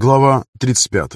Глава 35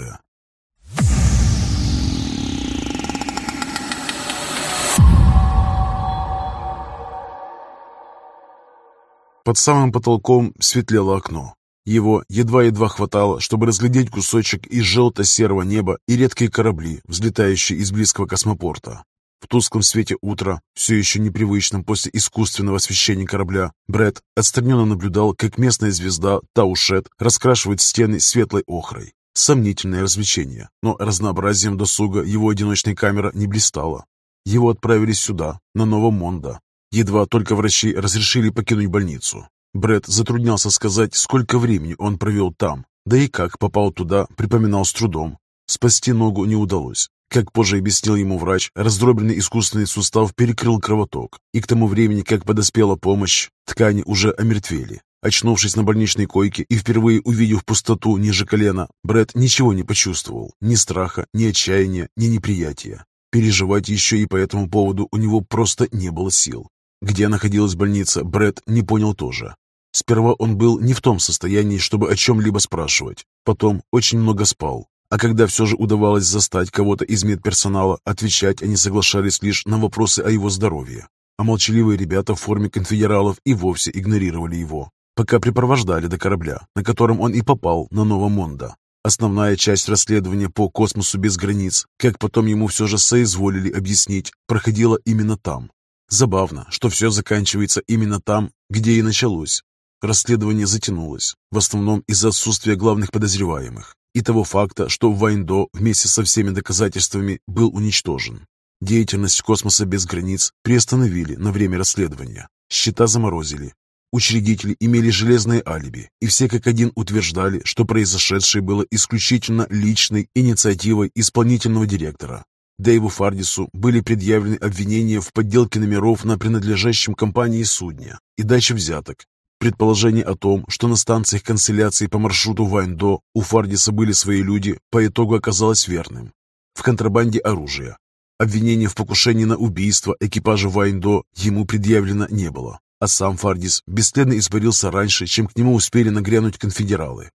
Под самым потолком светлело окно. Его едва-едва хватало, чтобы разглядеть кусочек из желто-серого неба и редкие корабли, взлетающие из близкого космопорта. В тусклом свете утра, все еще непривычном после искусственного освещения корабля, Бред отстраненно наблюдал, как местная звезда Таушет раскрашивает стены светлой охрой. Сомнительное развлечение, но разнообразием досуга его одиночная камера не блистала. Его отправили сюда, на Новомонда. Едва только врачи разрешили покинуть больницу. Бред затруднялся сказать, сколько времени он провел там, да и как попал туда, припоминал с трудом. Спасти ногу не удалось. Как позже объяснил ему врач, раздробленный искусственный сустав перекрыл кровоток, и к тому времени, как подоспела помощь, ткани уже омертвели. Очнувшись на больничной койке и впервые увидев пустоту ниже колена, Брэд ничего не почувствовал, ни страха, ни отчаяния, ни неприятия. Переживать еще и по этому поводу у него просто не было сил. Где находилась больница, Брэд не понял тоже. Сперва он был не в том состоянии, чтобы о чем-либо спрашивать. Потом очень много спал, а когда все же удавалось застать кого-то из медперсонала, отвечать они соглашались лишь на вопросы о его здоровье. А молчаливые ребята в форме конфедералов и вовсе игнорировали его, пока припровождали до корабля, на котором он и попал на Новомонда. Основная часть расследования по космосу без границ, как потом ему все же соизволили объяснить, проходила именно там. Забавно, что все заканчивается именно там, где и началось. Расследование затянулось, в основном из-за отсутствия главных подозреваемых и того факта, что Вайндо вместе со всеми доказательствами был уничтожен. Деятельность космоса без границ приостановили на время расследования. Счета заморозили. Учредители имели железное алиби, и все как один утверждали, что произошедшее было исключительно личной инициативой исполнительного директора. Дэйву Фардису были предъявлены обвинения в подделке номеров на принадлежащем компании судне и даче взяток, Предположение о том, что на станциях канцеляции по маршруту Вайндо у Фардиса были свои люди, по итогу оказалось верным. В контрабанде оружия. Обвинения в покушении на убийство экипажа Вайндо ему предъявлено не было, а сам Фардис бесследно испарился раньше, чем к нему успели нагрянуть конфедералы.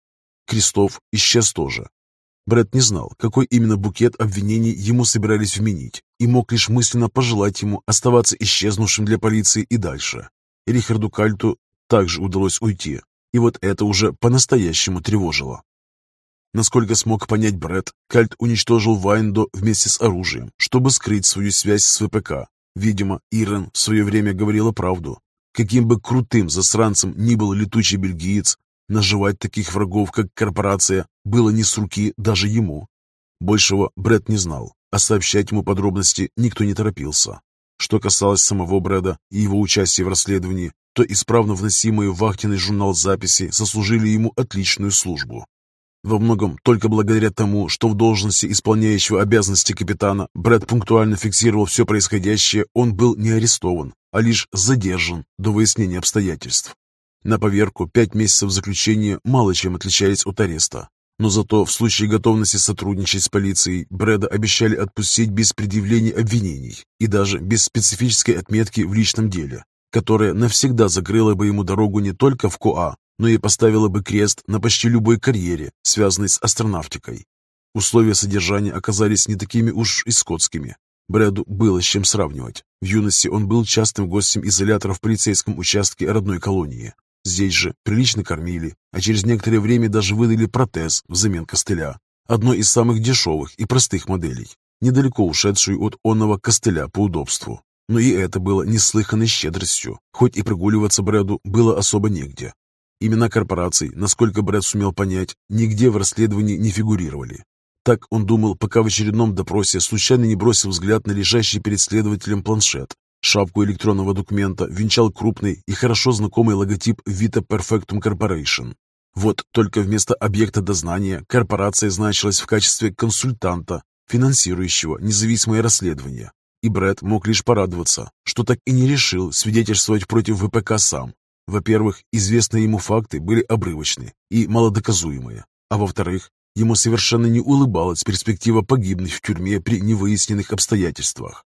Крестов исчез тоже. Брэд не знал, какой именно букет обвинений ему собирались вменить, и мог лишь мысленно пожелать ему оставаться исчезнувшим для полиции и дальше. Рихарду Кальту также удалось уйти, и вот это уже по-настоящему тревожило. Насколько смог понять Бред, Кальт уничтожил Вайндо вместе с оружием, чтобы скрыть свою связь с ВПК. Видимо, Ирен в свое время говорила правду. Каким бы крутым засранцем ни был летучий бельгиец, наживать таких врагов, как корпорация, было не с руки даже ему. Большего Бред не знал, а сообщать ему подробности никто не торопился. Что касалось самого Брэда и его участия в расследовании, то исправно вносимые в вахтенный журнал записи сослужили ему отличную службу. Во многом только благодаря тому, что в должности исполняющего обязанности капитана Брэд пунктуально фиксировал все происходящее, он был не арестован, а лишь задержан до выяснения обстоятельств. На поверку пять месяцев заключения мало чем отличались от ареста. Но зато в случае готовности сотрудничать с полицией Брэда обещали отпустить без предъявления обвинений и даже без специфической отметки в личном деле, которая навсегда закрыла бы ему дорогу не только в Коа, но и поставила бы крест на почти любой карьере, связанной с астронавтикой. Условия содержания оказались не такими уж и скотскими. Брэду было с чем сравнивать. В юности он был частым гостем изолятора в полицейском участке родной колонии. Здесь же прилично кормили, а через некоторое время даже выдали протез взамен костыля. Одной из самых дешевых и простых моделей, недалеко ушедшую от онного костыля по удобству. Но и это было неслыханной щедростью, хоть и прогуливаться Брэду было особо негде. Имена корпораций, насколько Брэд сумел понять, нигде в расследовании не фигурировали. Так он думал, пока в очередном допросе случайно не бросил взгляд на лежащий перед следователем планшет. Шапку электронного документа венчал крупный и хорошо знакомый логотип Vita Perfectum Corporation. Вот только вместо объекта дознания корпорация значилась в качестве консультанта, финансирующего независимое расследование, и Брэд мог лишь порадоваться, что так и не решил свидетельствовать против ВПК сам. Во-первых, известные ему факты были обрывочны и малодоказуемые, а во-вторых, ему совершенно не улыбалась перспектива погибнуть в тюрьме при невыясненных обстоятельствах.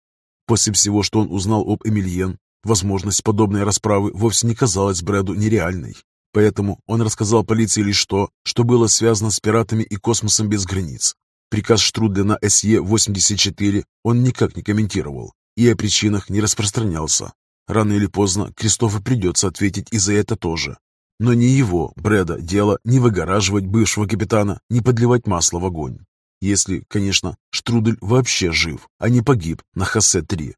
После всего, что он узнал об Эмильен, возможность подобной расправы вовсе не казалась Брэду нереальной. Поэтому он рассказал полиции лишь то, что было связано с пиратами и космосом без границ. Приказ Штрудля на СЕ-84 он никак не комментировал и о причинах не распространялся. Рано или поздно Кристофу придется ответить и за это тоже. Но не его, Брэда, дело не выгораживать бывшего капитана, не подливать масло в огонь. Если, конечно, Штрудель вообще жив, а не погиб на Хосе-3.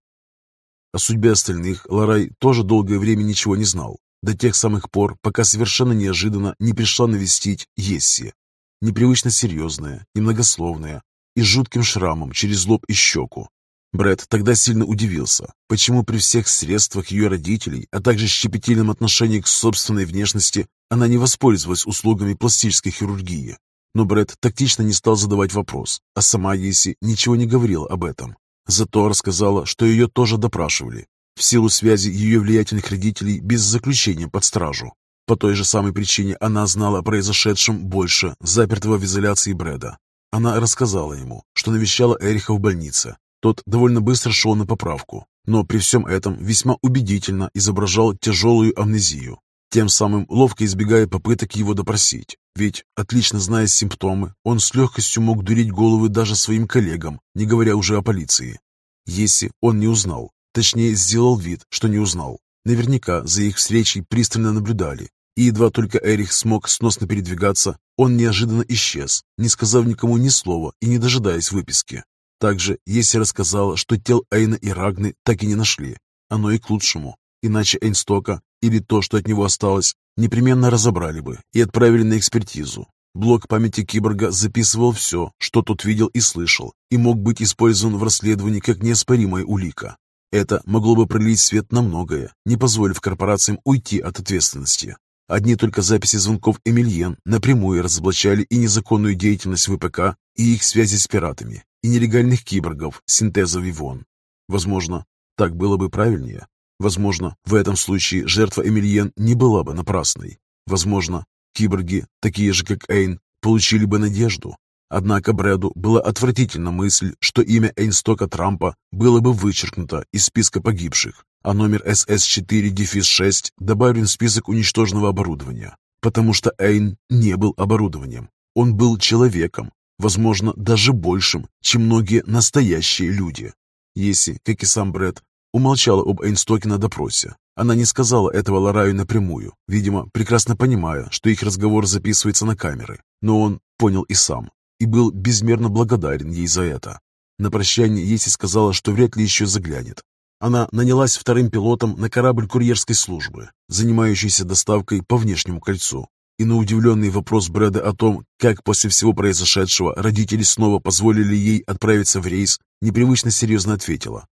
О судьбе остальных Ларай тоже долгое время ничего не знал, до тех самых пор, пока совершенно неожиданно не пришла навестить Есси. Непривычно серьезная, немногословная и с жутким шрамом через лоб и щеку. Брэд тогда сильно удивился, почему при всех средствах ее родителей, а также щепетильном отношении к собственной внешности, она не воспользовалась услугами пластической хирургии. Но Брэд тактично не стал задавать вопрос, а сама Еси ничего не говорила об этом. Зато рассказала, что ее тоже допрашивали, в силу связи ее влиятельных родителей без заключения под стражу. По той же самой причине она знала о произошедшем больше запертого в изоляции Брэда. Она рассказала ему, что навещала Эриха в больнице, тот довольно быстро шел на поправку, но при всем этом весьма убедительно изображал тяжелую амнезию, тем самым ловко избегая попыток его допросить. Ведь, отлично зная симптомы, он с легкостью мог дурить головы даже своим коллегам, не говоря уже о полиции. Если он не узнал, точнее сделал вид, что не узнал, наверняка за их встречей пристально наблюдали, едва только Эрих смог сносно передвигаться, он неожиданно исчез, не сказав никому ни слова и не дожидаясь выписки. Также Еси рассказала, что тел Эйна и Рагны так и не нашли. Оно и к лучшему. Иначе Эйнстока, или то, что от него осталось, непременно разобрали бы и отправили на экспертизу. Блок памяти киборга записывал все, что тот видел и слышал, и мог быть использован в расследовании как неоспоримая улика. Это могло бы пролить свет на многое, не позволив корпорациям уйти от ответственности. Одни только записи звонков Эмильен напрямую разоблачали и незаконную деятельность ВПК, и их связи с пиратами, и нелегальных киборгов синтеза Вивон. Возможно, так было бы правильнее. Возможно, в этом случае жертва Эмильен не была бы напрасной. Возможно, киборги, такие же как Эйн, получили бы надежду. Однако Брэду была отвратительна мысль, что имя Эйнстока Трампа было бы вычеркнуто из списка погибших, а номер СС-4-6 добавлен в список уничтоженного оборудования, потому что Эйн не был оборудованием. Он был человеком, возможно, даже большим, чем многие настоящие люди. Если, как и сам Брэд, умолчала об Эйнстоке на допросе. Она не сказала этого Лараю напрямую, видимо, прекрасно понимая, что их разговор записывается на камеры. Но он понял и сам, и был безмерно благодарен ей за это. На прощание Еси сказала, что вряд ли еще заглянет. Она нанялась вторым пилотом на корабль курьерской службы, занимающийся доставкой по внешнему кольцу. И на удивленный вопрос Брэда о том, как после всего произошедшего родители снова позволили ей отправиться в рейс, непривычно серьезно ответила.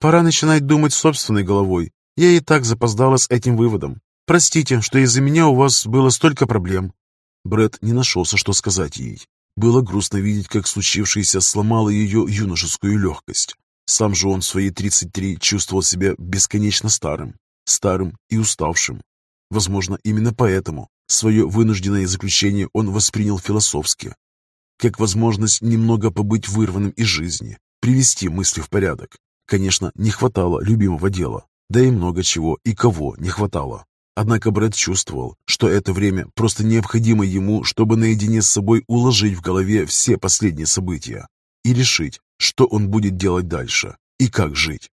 «Пора начинать думать собственной головой. Я и так запоздала с этим выводом. Простите, что из-за меня у вас было столько проблем». Брэд не нашелся, что сказать ей. Было грустно видеть, как случившееся сломало ее юношескую легкость. Сам же он в свои 33 чувствовал себя бесконечно старым, старым и уставшим. Возможно, именно поэтому Свое вынужденное заключение он воспринял философски, как возможность немного побыть вырванным из жизни, привести мысли в порядок. Конечно, не хватало любимого дела, да и много чего и кого не хватало. Однако Брэд чувствовал, что это время просто необходимо ему, чтобы наедине с собой уложить в голове все последние события и решить, что он будет делать дальше и как жить.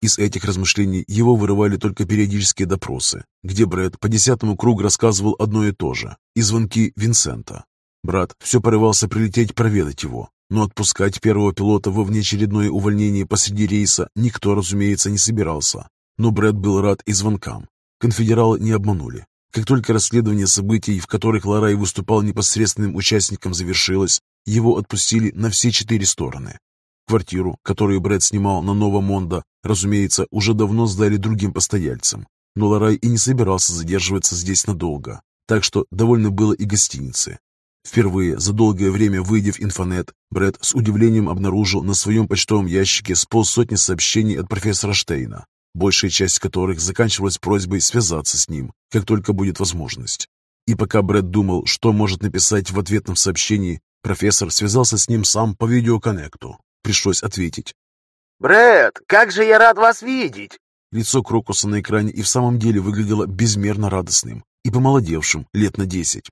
Из этих размышлений его вырывали только периодические допросы, где Брэд по десятому кругу рассказывал одно и то же, и звонки Винсента. Брат все порывался прилететь проведать его, но отпускать первого пилота во внеочередное увольнение посреди рейса никто, разумеется, не собирался. Но Брэд был рад и звонкам. Конфедералы не обманули. Как только расследование событий, в которых Ларай выступал непосредственным участником, завершилось, его отпустили на все четыре стороны. Квартиру, которую Брэд снимал на Новомондо, разумеется, уже давно сдали другим постояльцам. Но Ларай и не собирался задерживаться здесь надолго, так что довольно было и гостиницы. Впервые за долгое время выйдя в инфонет, Брэд с удивлением обнаружил на своем почтовом ящике с полсотни сообщений от профессора Штейна, большая часть которых заканчивалась просьбой связаться с ним, как только будет возможность. И пока Брэд думал, что может написать в ответном сообщении, профессор связался с ним сам по видеоконнекту. Пришлось ответить. «Брэд, как же я рад вас видеть!» Лицо Крокуса на экране и в самом деле выглядело безмерно радостным. и помолодевшим лет на десять.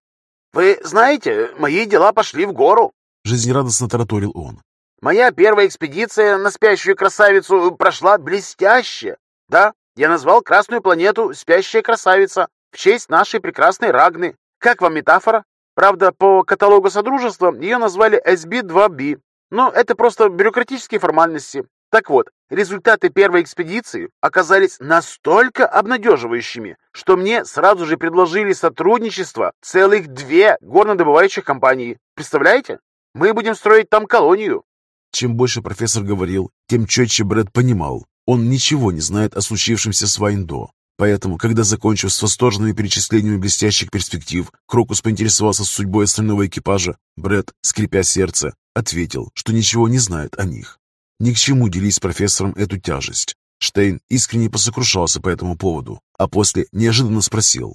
«Вы знаете, мои дела пошли в гору», — жизнерадостно тараторил он. «Моя первая экспедиция на спящую красавицу прошла блестяще. Да, я назвал Красную планету «Спящая красавица» в честь нашей прекрасной Рагны. Как вам метафора? Правда, по каталогу Содружества ее назвали SB-2B, но это просто бюрократические формальности. Так вот, результаты первой экспедиции оказались настолько обнадеживающими, что мне сразу же предложили сотрудничество целых две горнодобывающих компании. Представляете? Мы будем строить там колонию. Чем больше профессор говорил, тем четче Брэд понимал. Он ничего не знает о случившемся с Вайндо. Поэтому, когда, закончив с восторженными перечислениями блестящих перспектив, Крокус поинтересовался судьбой остального экипажа, Брэд, скрипя сердце, ответил, что ничего не знает о них. Ни к чему делить с профессором эту тяжесть. Штейн искренне посокрушался по этому поводу, а после неожиданно спросил.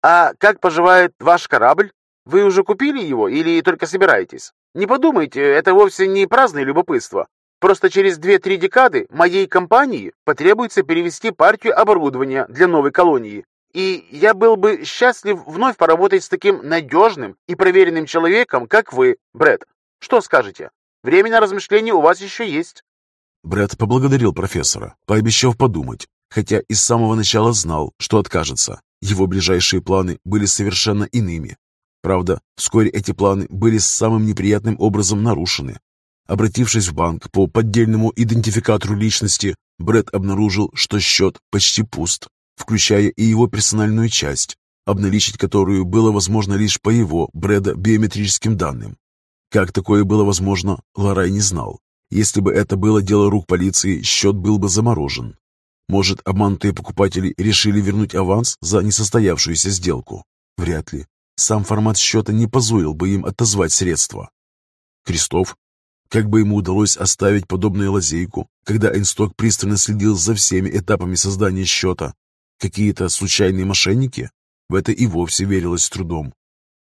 «А как поживает ваш корабль? Вы уже купили его или только собираетесь? Не подумайте, это вовсе не праздное любопытство. Просто через 2-3 декады моей компании потребуется перевести партию оборудования для новой колонии. И я был бы счастлив вновь поработать с таким надежным и проверенным человеком, как вы, Брэд. Что скажете?» Время на размышление у вас еще есть». Брэд поблагодарил профессора, пообещав подумать, хотя и с самого начала знал, что откажется. Его ближайшие планы были совершенно иными. Правда, вскоре эти планы были самым неприятным образом нарушены. Обратившись в банк по поддельному идентификатору личности, Брэд обнаружил, что счет почти пуст, включая и его персональную часть, обналичить которую было возможно лишь по его, Брэда, биометрическим данным. Как такое было возможно, Ларай не знал. Если бы это было дело рук полиции, счет был бы заморожен. Может, обманутые покупатели решили вернуть аванс за несостоявшуюся сделку? Вряд ли. Сам формат счета не позволил бы им отозвать средства. Крестов? Как бы ему удалось оставить подобную лазейку, когда Эйнсток пристально следил за всеми этапами создания счета? Какие-то случайные мошенники? В это и вовсе верилось с трудом.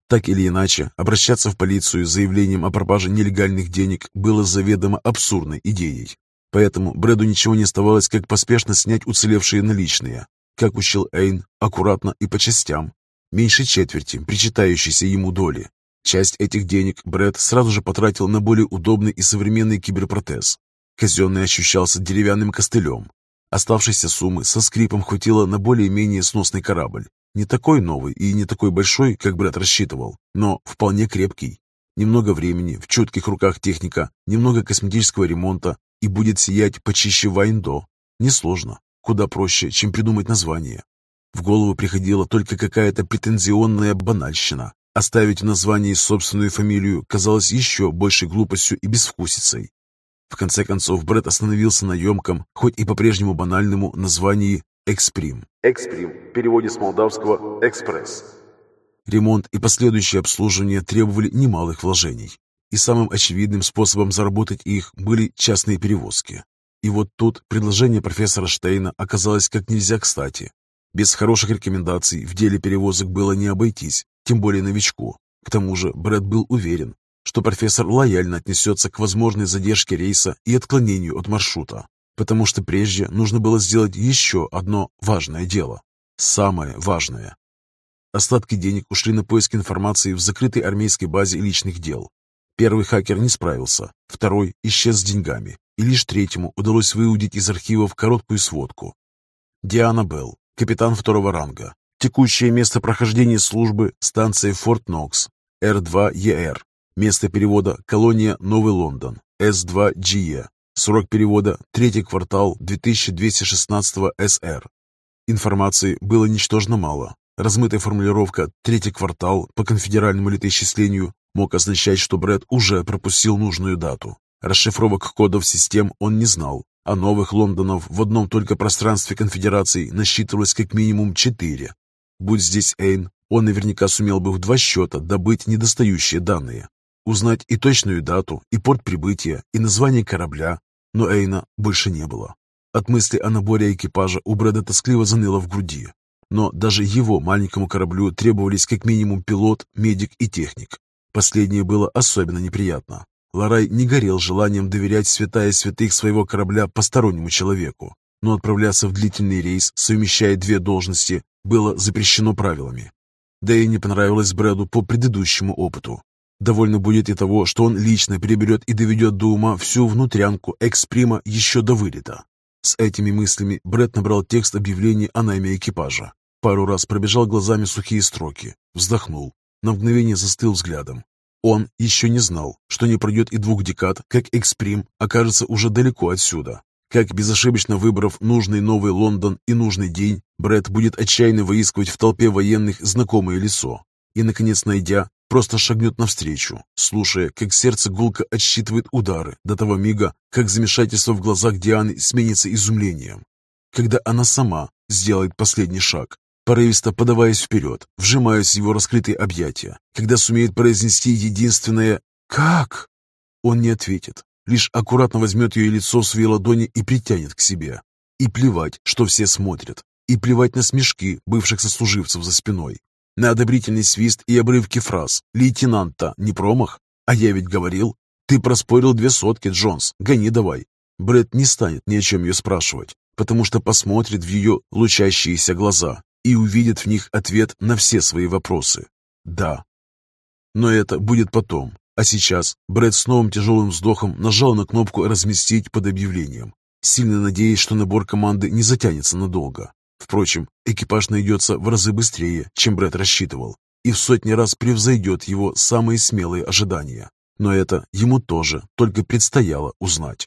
Так или иначе, обращаться в полицию с заявлением о пропаже нелегальных денег было заведомо абсурдной идеей. Поэтому Брэду ничего не оставалось, как поспешно снять уцелевшие наличные. Как учил Эйн, аккуратно и по частям. Меньше четверти, причитающейся ему доли. Часть этих денег Брэд сразу же потратил на более удобный и современный киберпротез. Казенный ощущался деревянным костылем. Оставшейся суммы со скрипом хватило на более-менее сносный корабль, не такой новый и не такой большой, как брат рассчитывал, но вполне крепкий. Немного времени, в чутких руках техника, немного косметического ремонта, и будет сиять почище Вайндо. Несложно, куда проще, чем придумать название. В голову приходила только какая-то претензионная банальщина. Оставить в названии собственную фамилию казалось еще большей глупостью и безвкусицей. В конце концов, Брэд остановился на емком, хоть и по-прежнему банальному, названии Эксприм. Эксприм в переводе с молдавского «экспресс». Ремонт и последующее обслуживание требовали немалых вложений. И самым очевидным способом заработать их были частные перевозки. И вот тут предложение профессора Штейна оказалось как нельзя кстати. Без хороших рекомендаций в деле перевозок было не обойтись, тем более новичку. К тому же Брэд был уверен, что профессор лояльно отнесется к возможной задержке рейса и отклонению от маршрута потому что прежде нужно было сделать еще одно важное дело. Самое важное. Остатки денег ушли на поиск информации в закрытой армейской базе личных дел. Первый хакер не справился, второй исчез с деньгами, и лишь третьему удалось выудить из архивов короткую сводку. Диана Белл, капитан второго ранга. Текущее место прохождения службы – станция Форт Нокс, Р2ЕР. Место перевода – колония Новый Лондон, С2GE. Срок перевода – третий квартал 2216 СР. Информации было ничтожно мало. Размытая формулировка «третий квартал» по конфедеральному летоисчислению мог означать, что Брэд уже пропустил нужную дату. Расшифровок кодов систем он не знал, а новых Лондонов в одном только пространстве конфедерации насчитывалось как минимум четыре. Будь здесь Эйн, он наверняка сумел бы в два счета добыть недостающие данные. Узнать и точную дату, и порт прибытия, и название корабля, но Эйна больше не было. От мысли о наборе экипажа у Брэда тоскливо заныло в груди. Но даже его маленькому кораблю требовались как минимум пилот, медик и техник. Последнее было особенно неприятно. Ларай не горел желанием доверять святая святых своего корабля постороннему человеку. Но отправляться в длительный рейс, совмещая две должности, было запрещено правилами. Да и не понравилось Брэду по предыдущему опыту. Довольно будет и того, что он лично приберет и доведет до ума всю внутрянку эксприма еще до вылета. С этими мыслями Брэд набрал текст объявления о найме экипажа. Пару раз пробежал глазами сухие строки, вздохнул, на мгновение застыл взглядом. Он еще не знал, что не пройдет и двух декад, как эксприм окажется уже далеко отсюда. Как безошибочно выбрав нужный новый Лондон и нужный день, Брэд будет отчаянно выискивать в толпе военных знакомое лицо. И, наконец, найдя, просто шагнет навстречу, слушая, как сердце гулко отсчитывает удары до того мига, как замешательство в глазах Дианы сменится изумлением. Когда она сама сделает последний шаг, порывисто подаваясь вперед, вжимаясь в его раскрытые объятия, когда сумеет произнести единственное «Как?», он не ответит, лишь аккуратно возьмет ее лицо в свои ладони и притянет к себе. И плевать, что все смотрят, и плевать на смешки бывших сослуживцев за спиной, на одобрительный свист и обрывки фраз «Лейтенант-то не промах? А я ведь говорил, ты проспорил две сотки, Джонс, гони давай». Брэд не станет ни о чем ее спрашивать, потому что посмотрит в ее лучащиеся глаза и увидит в них ответ на все свои вопросы. Да. Но это будет потом. А сейчас Брэд с новым тяжелым вздохом нажал на кнопку «Разместить» под объявлением, сильно надеясь, что набор команды не затянется надолго. Впрочем, экипаж найдется в разы быстрее, чем Брэд рассчитывал, и в сотни раз превзойдет его самые смелые ожидания. Но это ему тоже только предстояло узнать.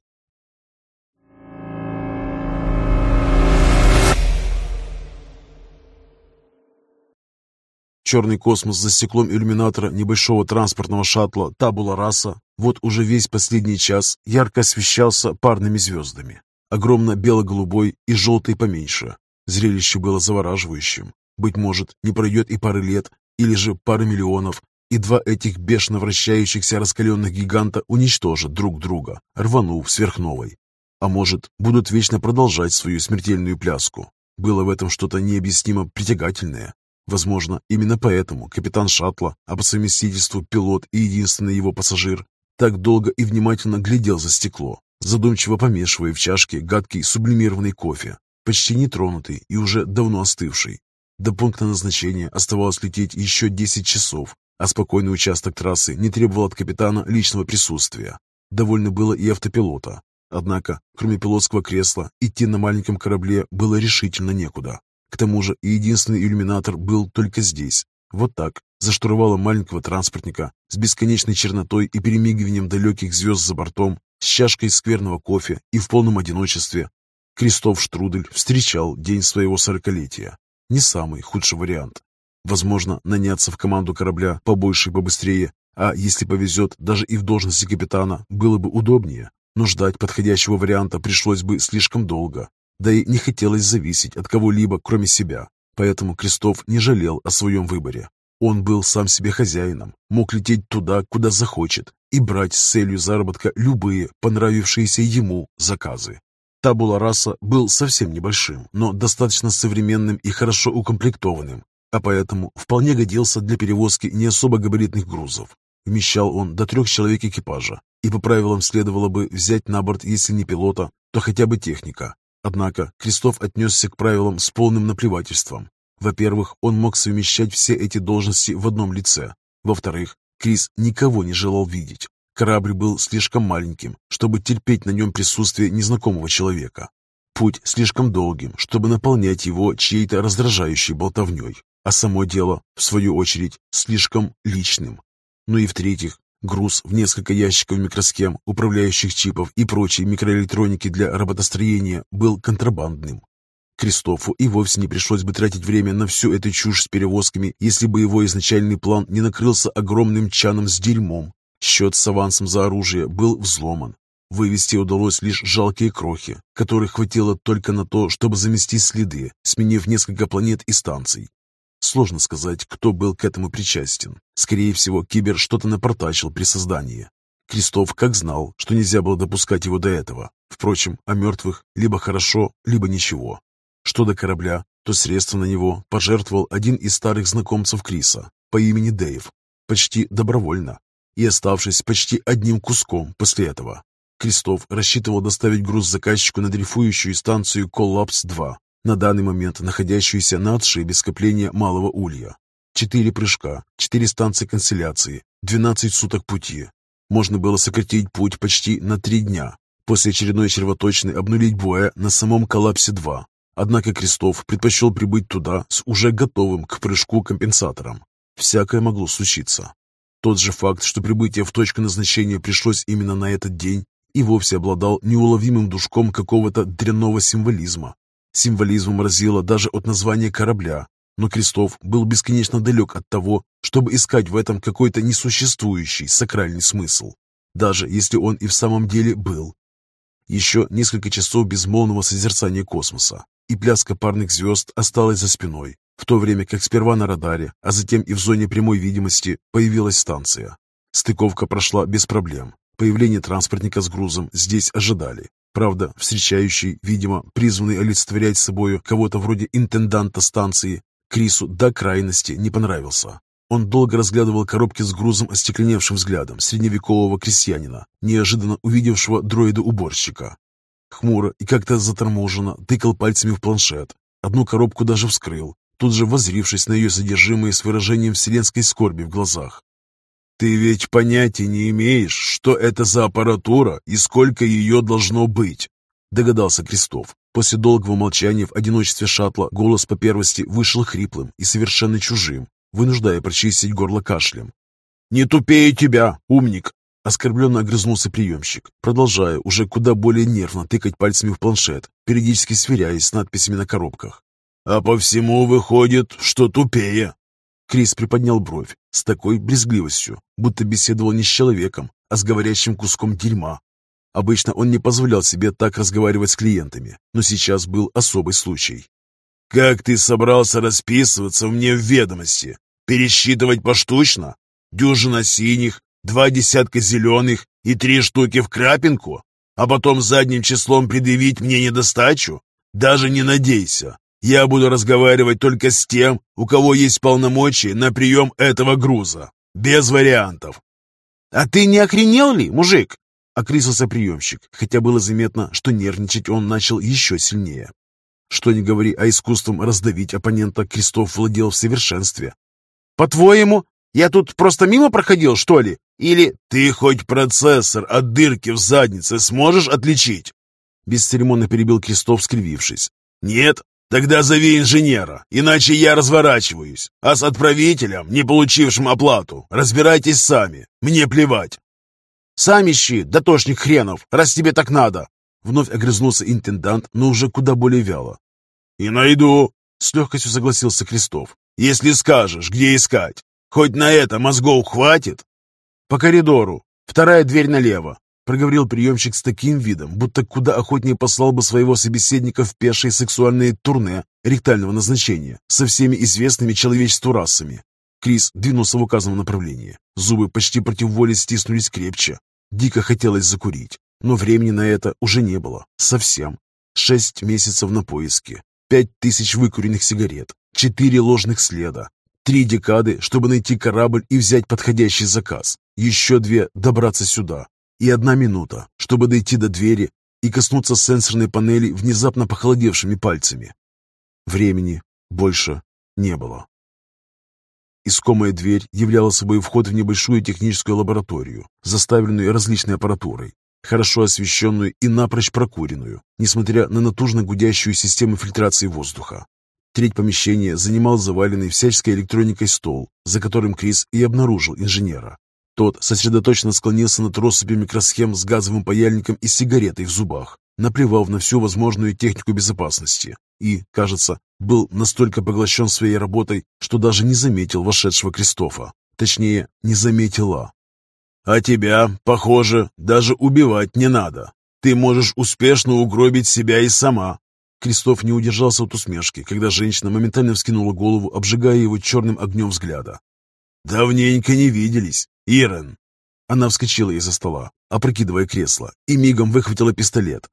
Черный космос за стеклом иллюминатора небольшого транспортного шаттла «Табула Раса» вот уже весь последний час ярко освещался парными звездами. Огромно бело-голубой и желтый поменьше, Зрелище было завораживающим. Быть может, не пройдет и пары лет, или же пары миллионов, и два этих бешено вращающихся раскаленных гиганта уничтожат друг друга, рванув сверхновой. А может, будут вечно продолжать свою смертельную пляску. Было в этом что-то необъяснимо притягательное. Возможно, именно поэтому капитан шаттла, а по совместительству пилот и единственный его пассажир, так долго и внимательно глядел за стекло, задумчиво помешивая в чашке гадкий сублимированный кофе, почти нетронутый и уже давно остывший. До пункта назначения оставалось лететь еще 10 часов, а спокойный участок трассы не требовал от капитана личного присутствия. Довольно было и автопилота. Однако, кроме пилотского кресла, идти на маленьком корабле было решительно некуда. К тому же единственный иллюминатор был только здесь. Вот так, за штурвалом маленького транспортника, с бесконечной чернотой и перемигиванием далеких звезд за бортом, с чашкой скверного кофе и в полном одиночестве, Кристоф Штрудель встречал день своего сорокалетия. Не самый худший вариант. Возможно, наняться в команду корабля побольше и побыстрее, а если повезет, даже и в должности капитана, было бы удобнее. Но ждать подходящего варианта пришлось бы слишком долго. Да и не хотелось зависеть от кого-либо, кроме себя. Поэтому Кристоф не жалел о своем выборе. Он был сам себе хозяином, мог лететь туда, куда захочет, и брать с целью заработка любые понравившиеся ему заказы. Табула раса был совсем небольшим, но достаточно современным и хорошо укомплектованным, а поэтому вполне годился для перевозки не особо габаритных грузов. Вмещал он до трех человек экипажа, и по правилам следовало бы взять на борт, если не пилота, то хотя бы техника. Однако Крестов отнесся к правилам с полным наплевательством. Во-первых, он мог совмещать все эти должности в одном лице. Во-вторых, Крис никого не желал видеть, Корабль был слишком маленьким, чтобы терпеть на нем присутствие незнакомого человека. Путь слишком долгим, чтобы наполнять его чьей-то раздражающей болтовней, а само дело, в свою очередь, слишком личным. Ну и в-третьих, груз в несколько ящиков микросхем, управляющих чипов и прочей микроэлектроники для работостроения был контрабандным. Кристофу и вовсе не пришлось бы тратить время на всю эту чушь с перевозками, если бы его изначальный план не накрылся огромным чаном с дерьмом, Счет с авансом за оружие был взломан. Вывести удалось лишь жалкие крохи, которых хватило только на то, чтобы замести следы, сменив несколько планет и станций. Сложно сказать, кто был к этому причастен. Скорее всего, Кибер что-то напортачил при создании. Крестов как знал, что нельзя было допускать его до этого. Впрочем, о мертвых либо хорошо, либо ничего. Что до корабля, то средства на него пожертвовал один из старых знакомцев Криса по имени Дэйв, почти добровольно, и оставшись почти одним куском после этого. Крестов рассчитывал доставить груз заказчику на дрейфующую станцию «Коллапс-2», на данный момент находящуюся на отшибе скопления Малого Улья. Четыре прыжка, четыре станции канцеляции, 12 суток пути. Можно было сократить путь почти на три дня. После очередной червоточины обнулить боя на самом «Коллапсе-2». Однако Крестов предпочел прибыть туда с уже готовым к прыжку компенсатором. Всякое могло случиться. Тот же факт, что прибытие в точку назначения пришлось именно на этот день, и вовсе обладал неуловимым душком какого-то дрянного символизма. Символизмом разило даже от названия корабля, но Крестов был бесконечно далек от того, чтобы искать в этом какой-то несуществующий сакральный смысл, даже если он и в самом деле был. Еще несколько часов безмолвного созерцания космоса, и пляска парных звезд осталась за спиной, в то время как сперва на радаре, а затем и в зоне прямой видимости появилась станция. Стыковка прошла без проблем. Появление транспортника с грузом здесь ожидали. Правда, встречающий, видимо, призванный олицетворять собою кого-то вроде интенданта станции, Крису до крайности не понравился. Он долго разглядывал коробки с грузом остекленевшим взглядом средневекового крестьянина, неожиданно увидевшего дроида-уборщика. Хмуро и как-то заторможенно тыкал пальцами в планшет. Одну коробку даже вскрыл, тут же возрившись на ее содержимое с выражением вселенской скорби в глазах. «Ты ведь понятия не имеешь, что это за аппаратура и сколько ее должно быть?» Догадался Крестов. После долгого молчания в одиночестве шаттла голос по первости вышел хриплым и совершенно чужим, вынуждая прочистить горло кашлем. «Не тупее тебя, умник!» Оскорбленно огрызнулся приемщик, продолжая уже куда более нервно тыкать пальцами в планшет, периодически сверяясь с надписями на коробках. «А по всему выходит, что тупее!» Крис приподнял бровь с такой брезгливостью, будто беседовал не с человеком, а с говорящим куском дерьма. Обычно он не позволял себе так разговаривать с клиентами, но сейчас был особый случай. «Как ты собрался расписываться мне в ведомости? Пересчитывать поштучно? Дюжина синих, два десятка зеленых и три штуки в крапинку? А потом задним числом предъявить мне недостачу? Даже не надейся. Я буду разговаривать только с тем, у кого есть полномочия на прием этого груза. Без вариантов. «А ты не охренел ли, мужик?» — окрысился приемщик, хотя было заметно, что нервничать он начал еще сильнее. Что ни говори, а искусством раздавить оппонента Крестов владел в совершенстве. «По-твоему, я тут просто мимо проходил, что ли? Или...» «Ты хоть процессор от дырки в заднице сможешь отличить?» Бесцеремонно перебил Крестов, скривившись. «Нет? Тогда зови инженера, иначе я разворачиваюсь. А с отправителем, не получившим оплату, разбирайтесь сами. Мне плевать. Сам ищи, дотошник хренов, раз тебе так надо. Вновь огрызнулся интендант, но уже куда более вяло. И найду, с легкостью согласился Крестов. Если скажешь, где искать. Хоть на это мозгов хватит. По коридору. Вторая дверь налево. Проговорил приемщик с таким видом, будто куда охотнее послал бы своего собеседника в пешие сексуальные турне ректального назначения со всеми известными человечеству расами. Крис двинулся в указанном направлении. Зубы почти против воли стиснулись крепче. Дико хотелось закурить, но времени на это уже не было. Совсем. Шесть месяцев на поиске, пять тысяч выкуренных сигарет, четыре ложных следа, три декады, чтобы найти корабль и взять подходящий заказ, еще две — добраться сюда, и одна минута, чтобы дойти до двери и коснуться сенсорной панели внезапно похолодевшими пальцами. Времени больше не было. Искомая дверь являла собой вход в небольшую техническую лабораторию, заставленную различной аппаратурой, хорошо освещенную и напрочь прокуренную, несмотря на натужно гудящую систему фильтрации воздуха. Треть помещения занимал заваленный всяческой электроникой стол, за которым Крис и обнаружил инженера. Тот сосредоточенно склонился над россыпью микросхем с газовым паяльником и сигаретой в зубах, наплевав на всю возможную технику безопасности и, кажется, был настолько поглощен своей работой, что даже не заметил вошедшего Кристофа. Точнее, не заметила. «А тебя, похоже, даже убивать не надо. Ты можешь успешно угробить себя и сама». Кристоф не удержался от усмешки, когда женщина моментально вскинула голову, обжигая его черным огнем взгляда. «Давненько не виделись. «Ирен!» Она вскочила из-за стола, опрокидывая кресло, и мигом выхватила пистолет.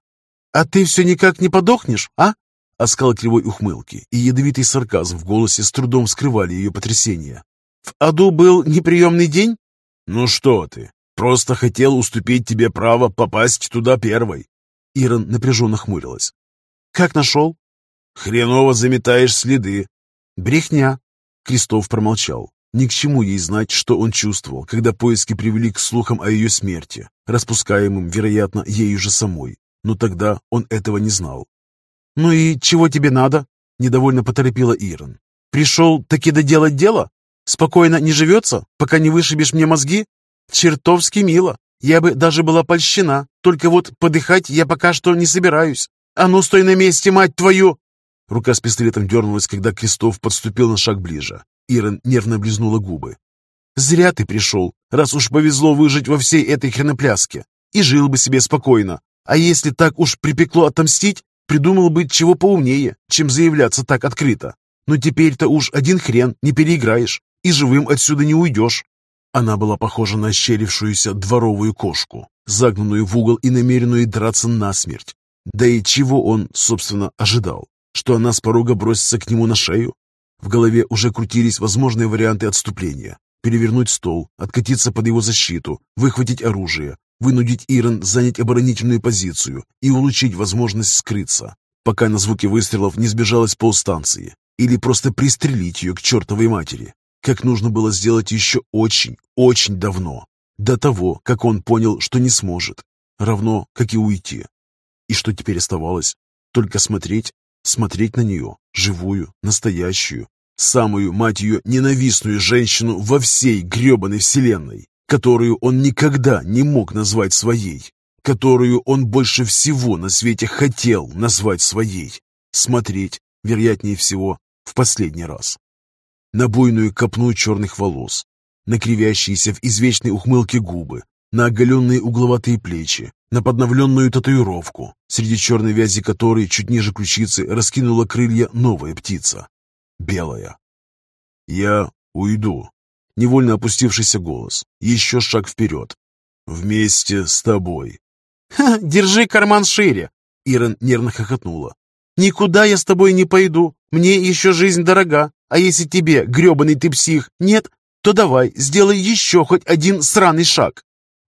«А ты все никак не подохнешь, а?» Оскал кривой ухмылки и ядовитый сарказм в голосе с трудом скрывали ее потрясение. «В аду был неприемный день?» «Ну что ты, Просто хотел уступить тебе право попасть туда первой». Ирон напряженно хмурилась. «Как нашел?» «Хреново заметаешь следы». «Брехня». Крестов промолчал. Ни к чему ей знать, что он чувствовал, когда поиски привели к слухам о ее смерти, распускаемым, вероятно, ею же самой. Но тогда он этого не знал. «Ну и чего тебе надо?» – недовольно поторопила Ирон. «Пришел таки доделать дело? Спокойно не живется, пока не вышибешь мне мозги? Чертовски мило. Я бы даже была польщена, только вот подыхать я пока что не собираюсь. А ну, стой на месте, мать твою!» Рука с пистолетом дернулась, когда Крестов подступил на шаг ближе. Ирон нервно облизнула губы. «Зря ты пришел, раз уж повезло выжить во всей этой хренопляске. И жил бы себе спокойно. А если так уж припекло отомстить, придумал бы чего поумнее, чем заявляться так открыто. Но теперь-то уж один хрен не переиграешь, и живым отсюда не уйдешь. Она была похожа на ощерившуюся дворовую кошку, загнанную в угол и намеренную драться насмерть. Да и чего он, собственно, ожидал? Что она с порога бросится к нему на шею? В голове уже крутились возможные варианты отступления. Перевернуть стол, откатиться под его защиту, выхватить оружие, вынудить Ирон занять оборонительную позицию и улучшить возможность скрыться, пока на звуки выстрелов не сбежалась полстанции, или просто пристрелить ее к чертовой матери как нужно было сделать еще очень, очень давно, до того, как он понял, что не сможет, равно как и уйти. И что теперь оставалось? Только смотреть, смотреть на нее, живую, настоящую, самую, мать ее, ненавистную женщину во всей гребаной вселенной, которую он никогда не мог назвать своей, которую он больше всего на свете хотел назвать своей. Смотреть, вероятнее всего, в последний раз на буйную копну черных волос, на кривящиеся в извечной ухмылке губы, на оголенные угловатые плечи, на подновленную татуировку, среди черной вязи которой чуть ниже ключицы раскинула крылья новая птица. Белая. «Я уйду», — невольно опустившийся голос. Еще шаг вперед. «Вместе с тобой». «Ха, держи карман шире!» Ирон нервно хохотнула. «Никуда я с тобой не пойду. Мне еще жизнь дорога. А если тебе, гребаный ты псих, нет, то давай, сделай еще хоть один сраный шаг.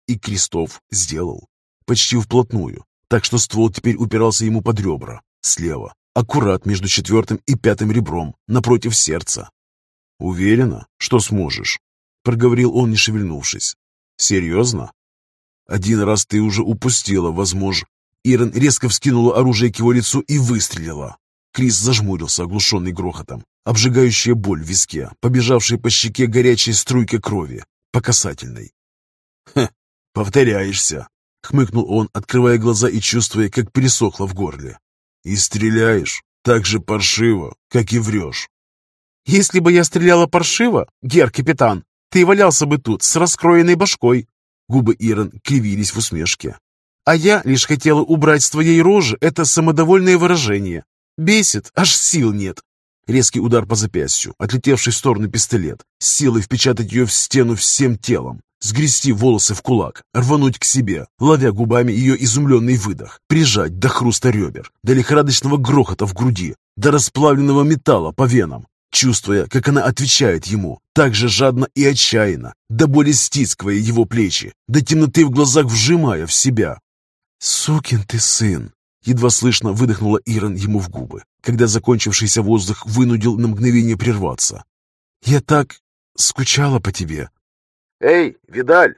И Крестов сделал. Почти вплотную, так что ствол теперь упирался ему под ребра, слева, аккурат между четвертым и пятым ребром, напротив сердца. «Уверена, что сможешь?» — проговорил он, не шевельнувшись. «Серьезно? Один раз ты уже упустила, возможно...» Ирон резко вскинула оружие к его лицу и выстрелила. Крис зажмурился, оглушенный грохотом. Обжигающая боль в виске, побежавшая по щеке горячей струйкой крови, по касательной. «Хе, повторяешься!» — хмыкнул он, открывая глаза и чувствуя, как пересохло в горле. «И стреляешь так же паршиво, как и врешь». «Если бы я стреляла паршиво, гер-капитан, ты валялся бы тут с раскроенной башкой!» Губы Ирон кривились в усмешке. «А я лишь хотела убрать с твоей рожи это самодовольное выражение. Бесит, аж сил нет. Резкий удар по запястью, отлетевший в сторону пистолет, силой впечатать ее в стену всем телом, сгрести волосы в кулак, рвануть к себе, ловя губами ее изумленный выдох, прижать до хруста ребер, до лихорадочного грохота в груди, до расплавленного металла по венам, чувствуя, как она отвечает ему, так же жадно и отчаянно, до боли стискивая его плечи, до темноты в глазах вжимая в себя. «Сукин ты сын!» Едва слышно выдохнула Ирон ему в губы, когда закончившийся воздух вынудил на мгновение прерваться. «Я так скучала по тебе». «Эй, Видаль!»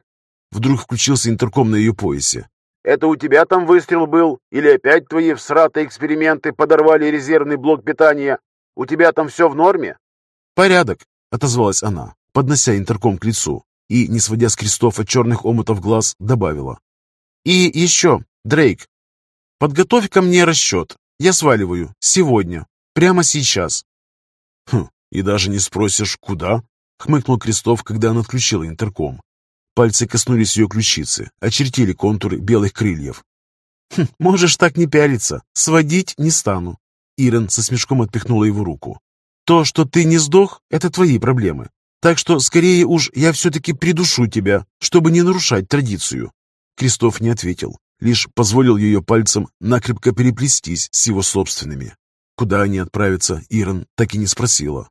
Вдруг включился интерком на ее поясе. «Это у тебя там выстрел был? Или опять твои всратые эксперименты подорвали резервный блок питания? У тебя там все в норме?» «Порядок», — отозвалась она, поднося интерком к лицу, и, не сводя с Кристофа черных омутов глаз, добавила. «И еще, Дрейк, подготовь ко мне расчет. Я сваливаю. Сегодня. Прямо сейчас. Хм, и даже не спросишь, куда? Хмыкнул Крестов, когда она отключила интерком. Пальцы коснулись ее ключицы, очертили контуры белых крыльев. Хм, «Можешь так не пялиться. Сводить не стану». Ирен со смешком отпихнула его руку. «То, что ты не сдох, это твои проблемы. Так что скорее уж я все-таки придушу тебя, чтобы не нарушать традицию». Крестов не ответил лишь позволил ее пальцам накрепко переплестись с его собственными. Куда они отправятся, Ирон так и не спросила.